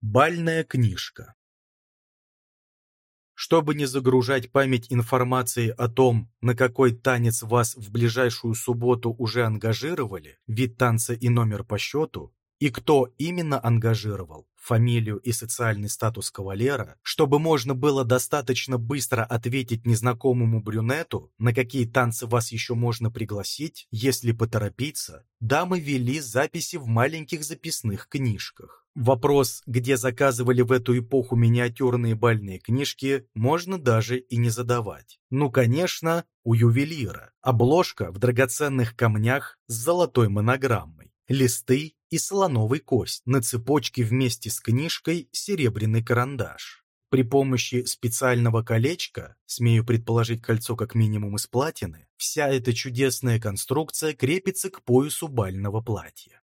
Бальная книжка чтобы не загружать память информацией о том, на какой танец вас в ближайшую субботу уже ангажировали, вид танца и номер по счету, и кто именно ангажировал, фамилию и социальный статус кавалера, чтобы можно было достаточно быстро ответить незнакомому брюнету, на какие танцы вас еще можно пригласить, если поторопиться, дамы вели записи в маленьких записных книжках. Вопрос, где заказывали в эту эпоху миниатюрные бальные книжки, можно даже и не задавать. Ну, конечно, у ювелира. Обложка в драгоценных камнях с золотой монограммой. Листы и слоновый кость. На цепочке вместе с книжкой серебряный карандаш. При помощи специального колечка, смею предположить кольцо как минимум из платины, вся эта чудесная конструкция крепится к поясу бального платья.